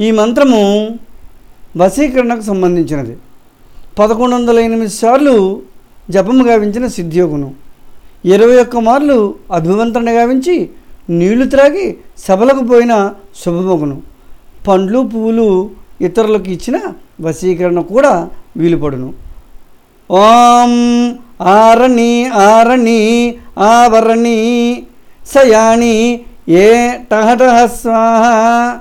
ఈ మంత్రము వశీకరణకు సంబంధించినది. పదకొండు వందల ఎనిమిది సార్లు జపము గావించిన సిద్ధియోగును. ఇరవై ఒక్క మార్లు అభివంతరణ గావించి నీళ్ళు త్రాగి సభలకు పోయిన శుభమగును. పండ్లు పువ్వులు ఇతరులకు ఇచ్చిన వశీకరణ కూడా వీలుపడును. ఓం ఆరణి ఆరణి ఆవరణి సయాణి ఏ టహటహ స్వాహ.